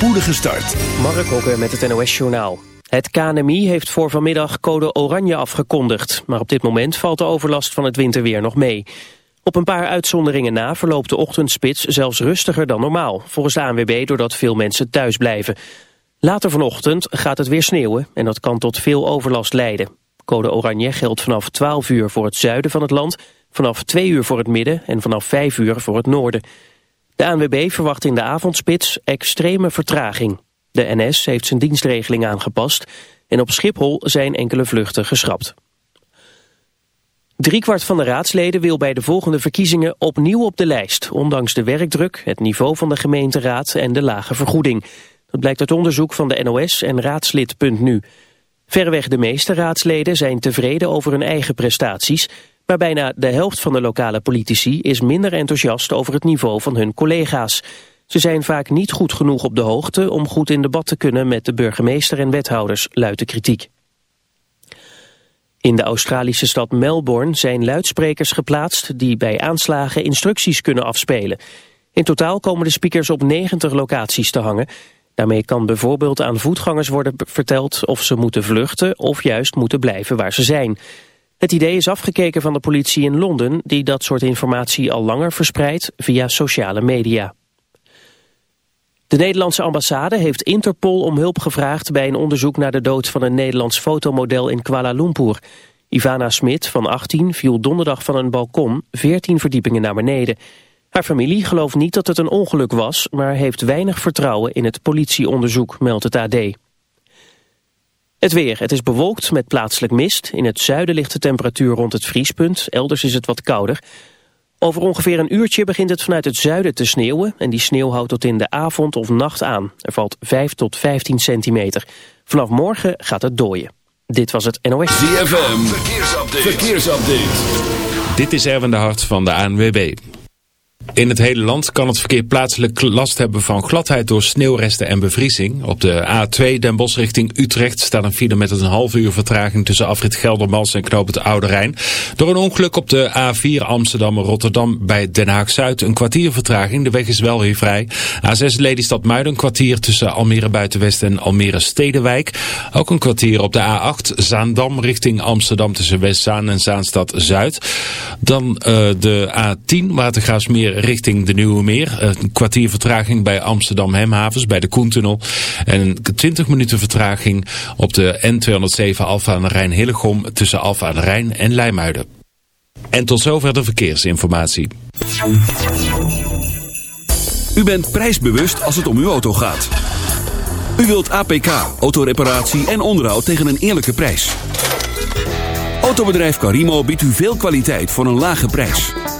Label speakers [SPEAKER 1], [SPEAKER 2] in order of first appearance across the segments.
[SPEAKER 1] spoedige start.
[SPEAKER 2] Mark Hokker met het NOS Journaal. Het KNMI heeft voor vanmiddag code oranje afgekondigd. Maar op dit moment valt de overlast van het winterweer nog mee. Op een paar uitzonderingen na verloopt de ochtendspits zelfs rustiger dan normaal. Volgens de ANWB doordat veel mensen thuis blijven. Later vanochtend gaat het weer sneeuwen en dat kan tot veel overlast leiden. Code oranje geldt vanaf 12 uur voor het zuiden van het land, vanaf 2 uur voor het midden en vanaf 5 uur voor het noorden. De ANWB verwacht in de avondspits extreme vertraging. De NS heeft zijn dienstregeling aangepast en op Schiphol zijn enkele vluchten geschrapt. Driekwart van de raadsleden wil bij de volgende verkiezingen opnieuw op de lijst, ondanks de werkdruk, het niveau van de gemeenteraad en de lage vergoeding. Dat blijkt uit onderzoek van de NOS en raadslid.nu. Verreweg de meeste raadsleden zijn tevreden over hun eigen prestaties, maar bijna de helft van de lokale politici is minder enthousiast over het niveau van hun collega's. Ze zijn vaak niet goed genoeg op de hoogte om goed in debat te kunnen met de burgemeester en wethouders, luidt de kritiek. In de Australische stad Melbourne zijn luidsprekers geplaatst die bij aanslagen instructies kunnen afspelen. In totaal komen de speakers op 90 locaties te hangen. Daarmee kan bijvoorbeeld aan voetgangers worden verteld of ze moeten vluchten of juist moeten blijven waar ze zijn. Het idee is afgekeken van de politie in Londen die dat soort informatie al langer verspreidt via sociale media. De Nederlandse ambassade heeft Interpol om hulp gevraagd bij een onderzoek naar de dood van een Nederlands fotomodel in Kuala Lumpur. Ivana Smit van 18 viel donderdag van een balkon 14 verdiepingen naar beneden. Haar familie gelooft niet dat het een ongeluk was, maar heeft weinig vertrouwen in het politieonderzoek, meldt het AD. Het weer. Het is bewolkt met plaatselijk mist. In het zuiden ligt de temperatuur rond het vriespunt. Elders is het wat kouder. Over ongeveer een uurtje begint het vanuit het zuiden te sneeuwen... en die sneeuw houdt tot in de avond of nacht aan. Er valt 5 tot 15 centimeter. Vanaf morgen gaat het dooien. Dit was het NOS.
[SPEAKER 1] ZFM. Verkeersupdate. Verkeersupdate.
[SPEAKER 3] Dit is Erwin de Hart van de ANWB. In het hele land kan het verkeer plaatselijk last hebben van gladheid door sneeuwresten en bevriezing. Op de A2 Den Bosch richting Utrecht staat een file met een half uur vertraging tussen afrit Geldermals en Knoop het Oude Rijn. Door een ongeluk op de A4 Amsterdam-Rotterdam bij Den Haag-Zuid een kwartier vertraging. De weg is wel weer vrij. A6 Lelystad-Muiden een kwartier tussen Almere Buitenwest en Almere Stedenwijk. Ook een kwartier op de A8 Zaandam richting Amsterdam tussen Westzaan en Zaanstad-Zuid. Dan uh, de A10 Watergraafsmeer richting de Nieuwe Meer. Een kwartier vertraging bij Amsterdam Hemhavens bij de Koentunnel. En een 20 minuten vertraging op de N207 Alfa aan de Rijn Hillegom tussen Alfa aan de Rijn en Leimuiden. En tot zover de verkeersinformatie.
[SPEAKER 1] U bent prijsbewust als het om uw auto gaat. U wilt APK, autoreparatie en onderhoud tegen een eerlijke prijs. Autobedrijf Carimo biedt u veel kwaliteit voor een lage prijs.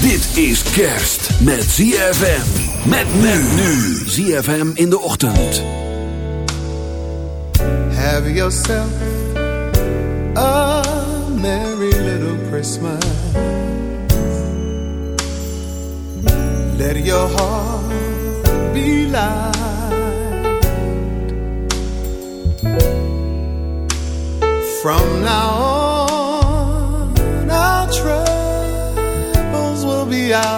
[SPEAKER 1] Dit is kerst met ZFM. Met men nu. ZFM in de ochtend.
[SPEAKER 4] Have yourself a merry little Christmas. Let your heart be light. From now Yeah.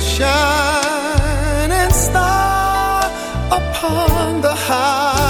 [SPEAKER 5] shining star upon the highest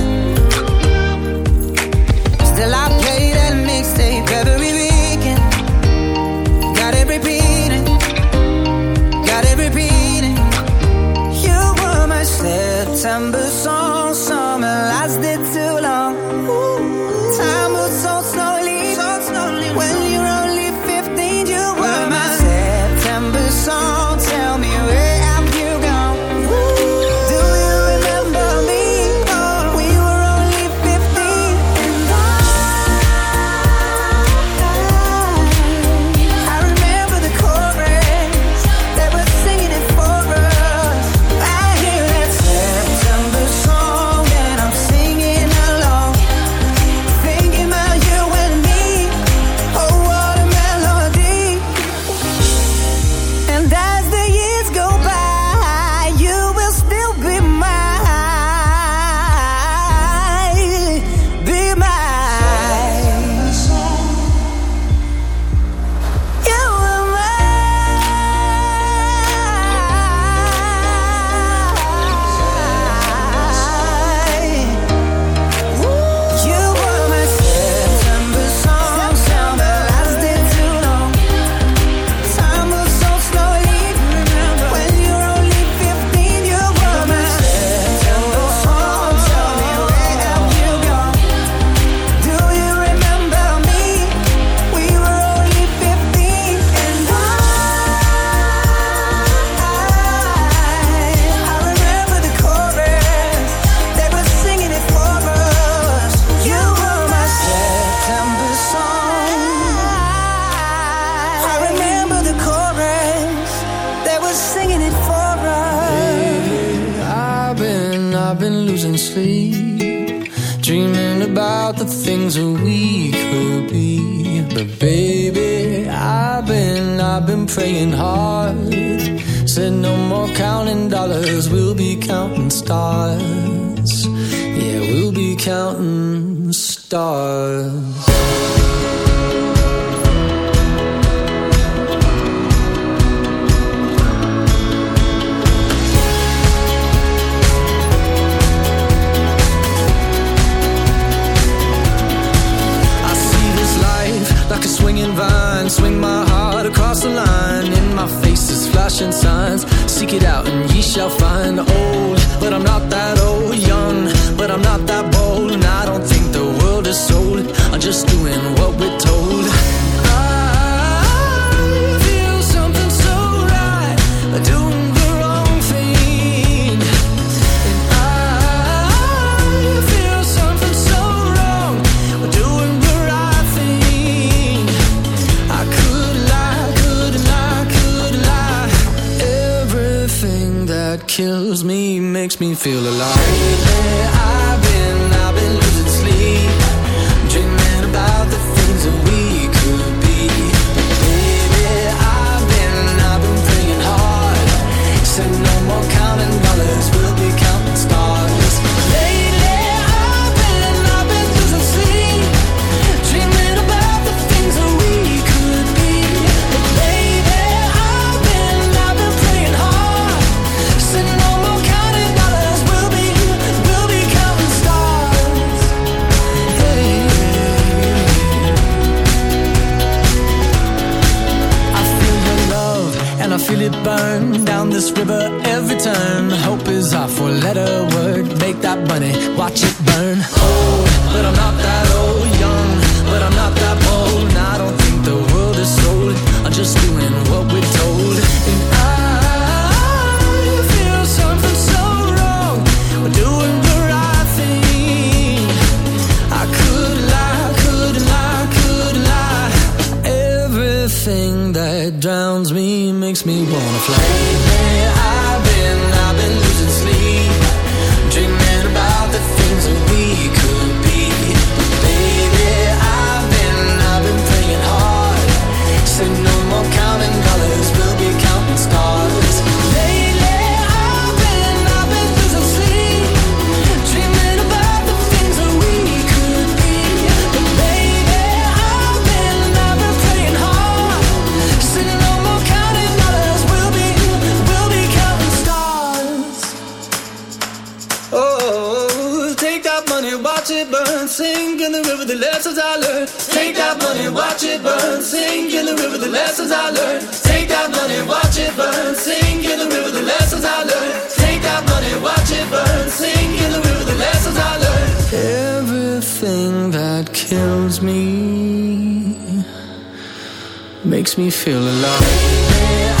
[SPEAKER 6] September
[SPEAKER 7] makes me wanna fly. in the river the lessons I learned. Everything that kills me
[SPEAKER 8] makes me feel alive.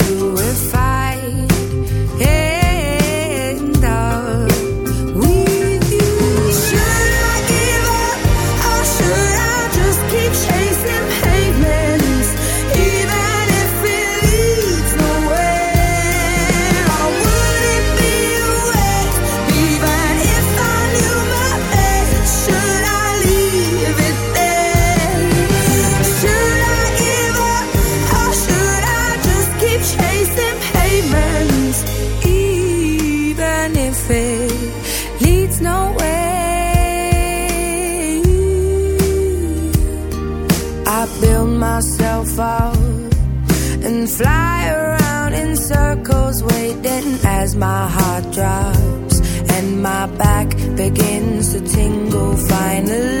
[SPEAKER 9] finally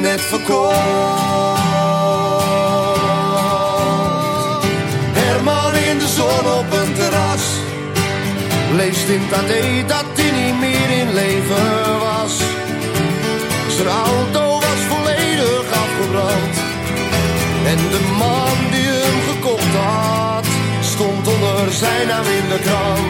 [SPEAKER 4] net verkocht. Herman in de zon op een terras. Leest in Tadé dat hij niet meer in leven was. Zijn auto was volledig afgebrand. En de man die hem gekocht had, stond onder zijn naam in de krant.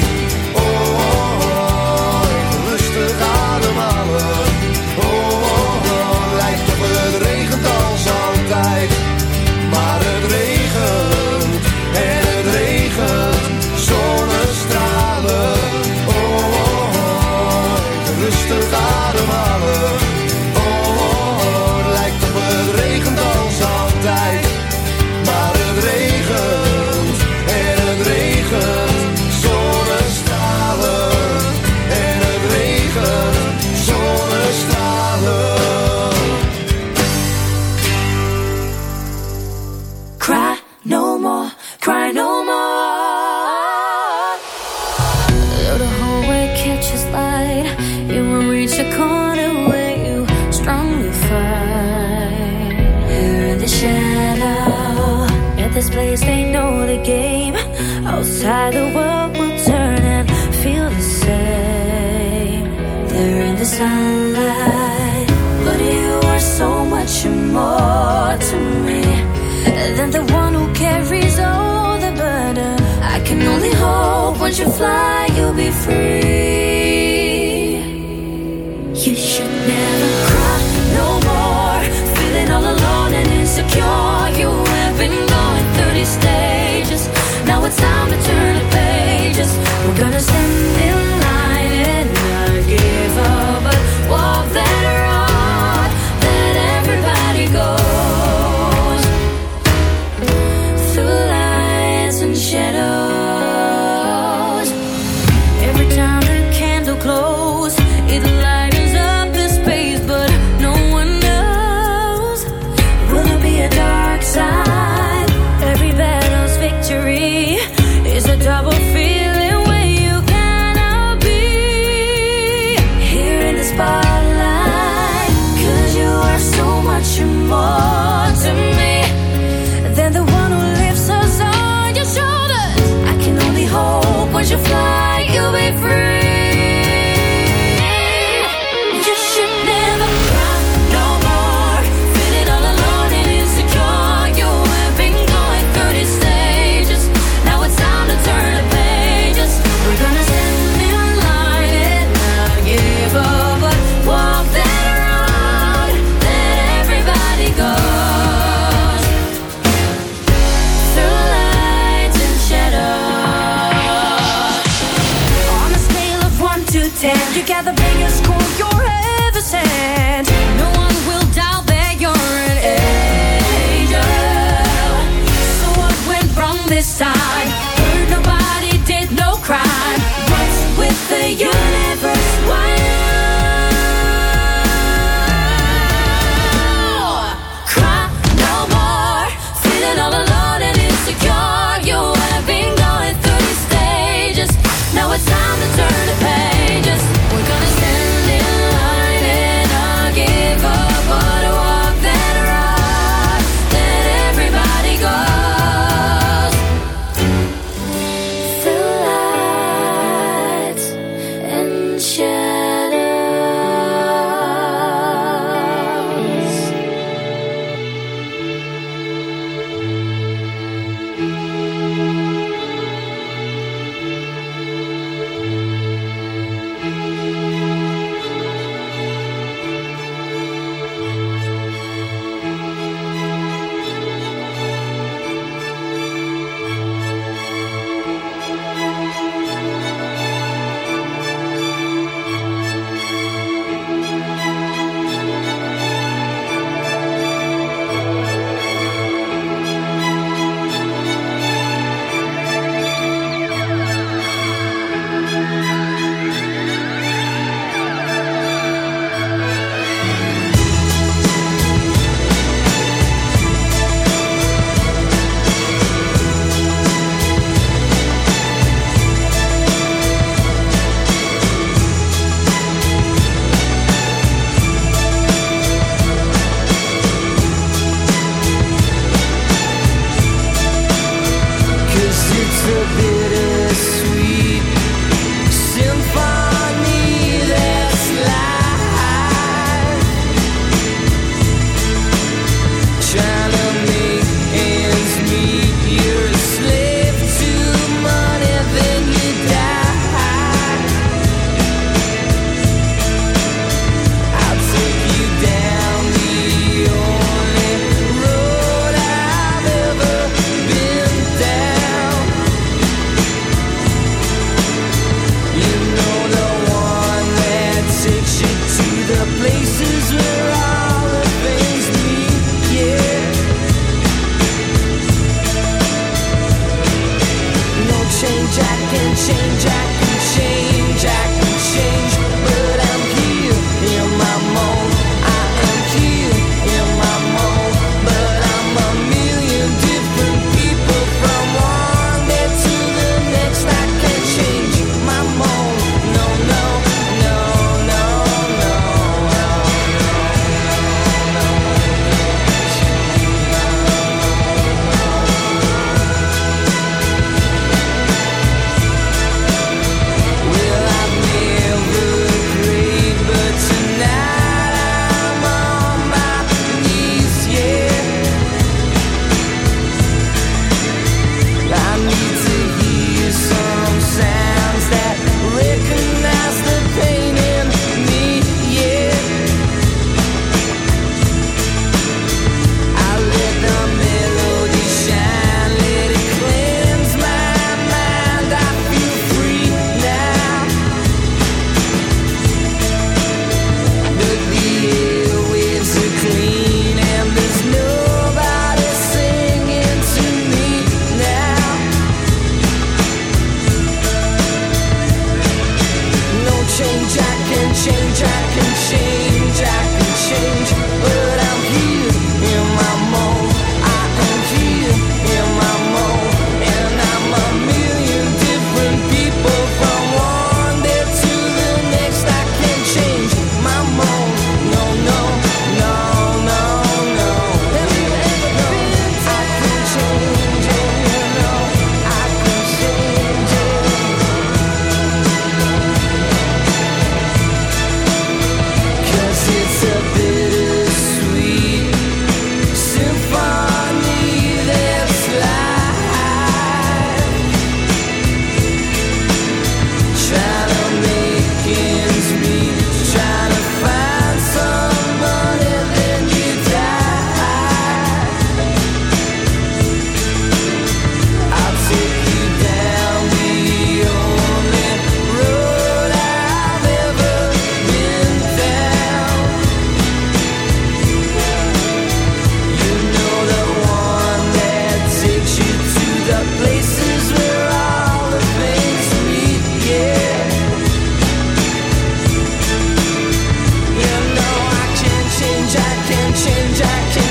[SPEAKER 10] can
[SPEAKER 7] change, I can't.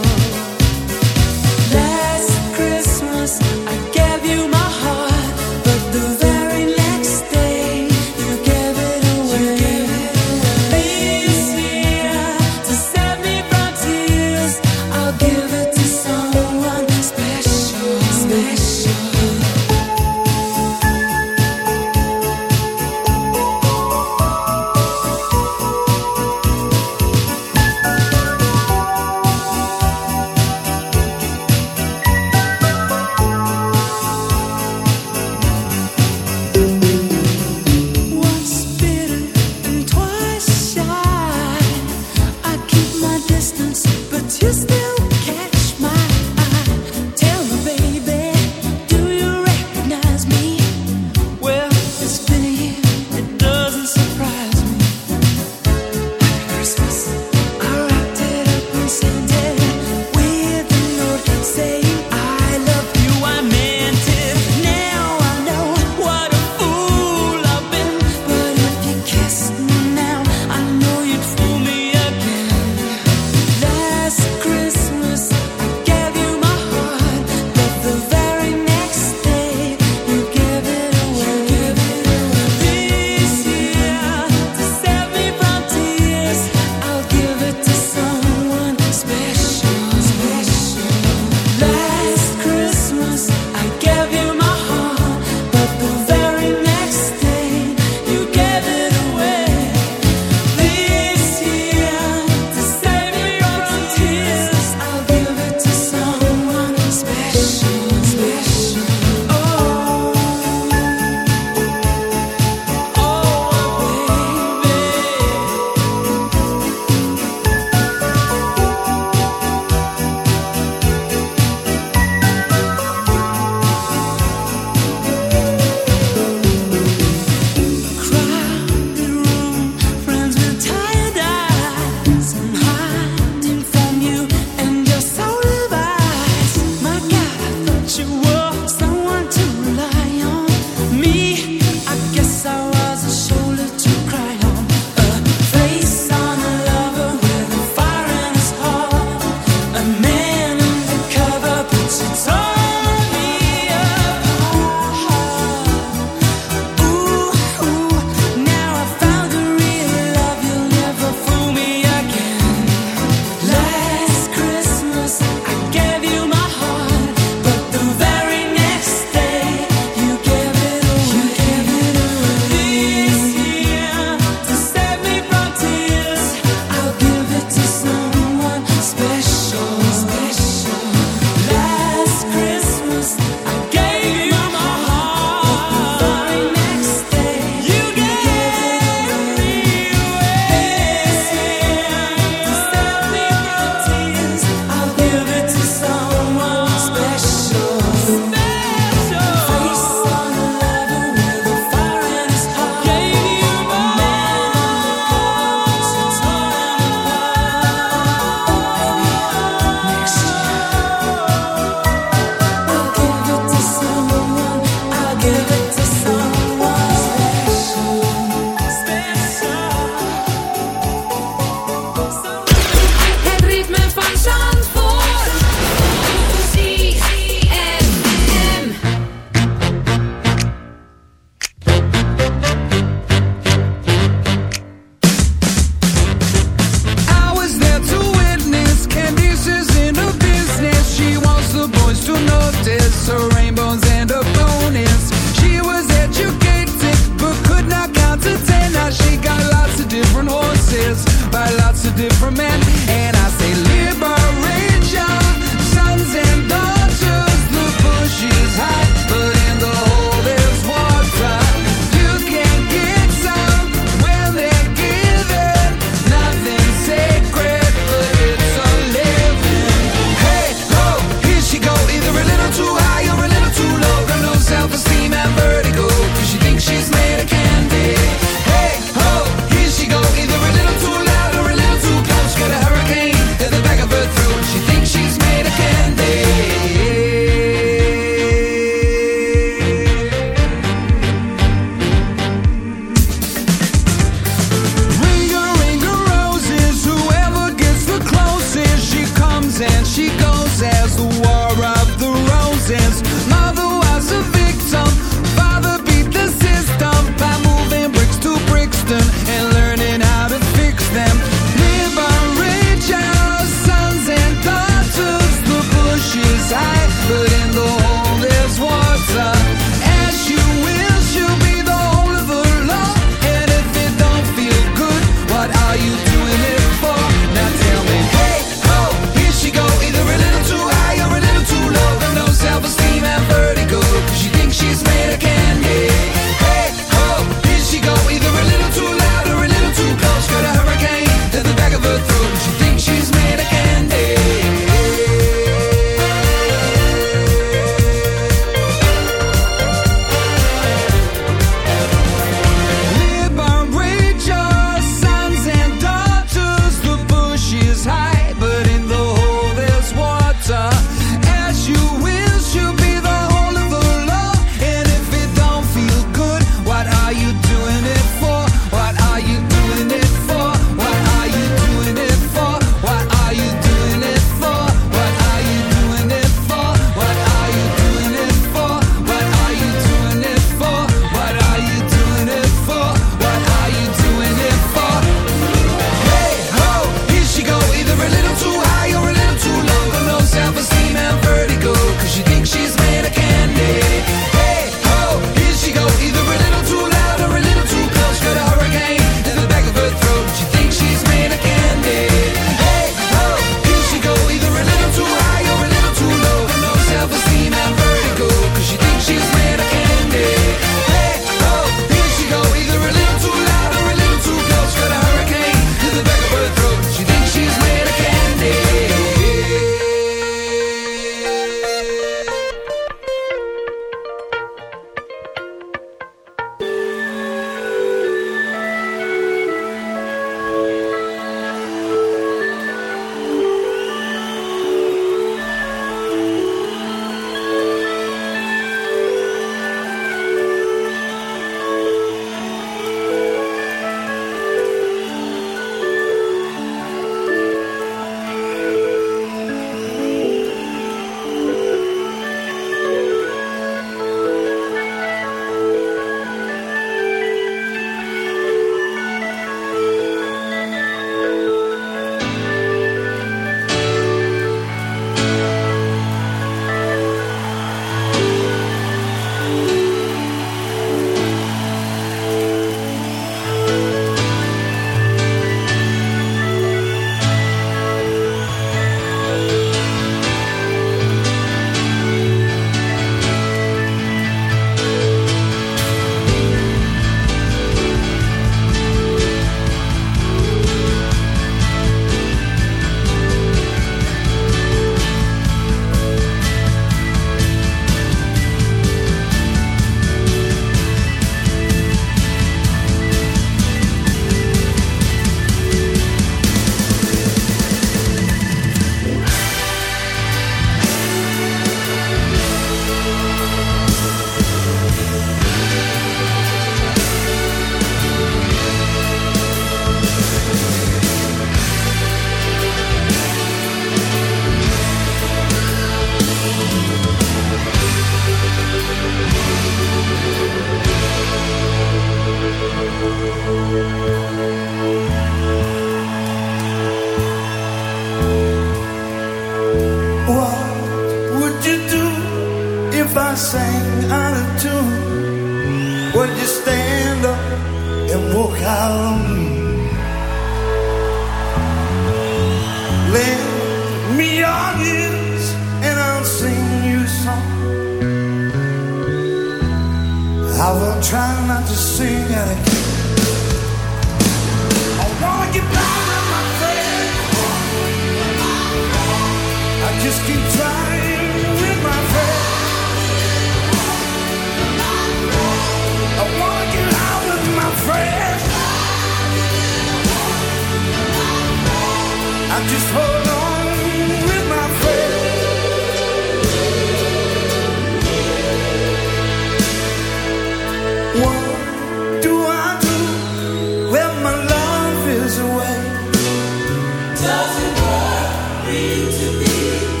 [SPEAKER 5] worry to be